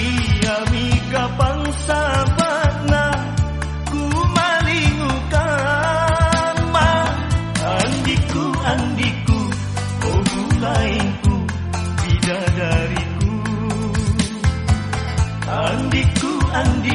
diami kapang sabatna ku malingukan ma. Andiku andiku oh lainku bidadariku. Andiku andiku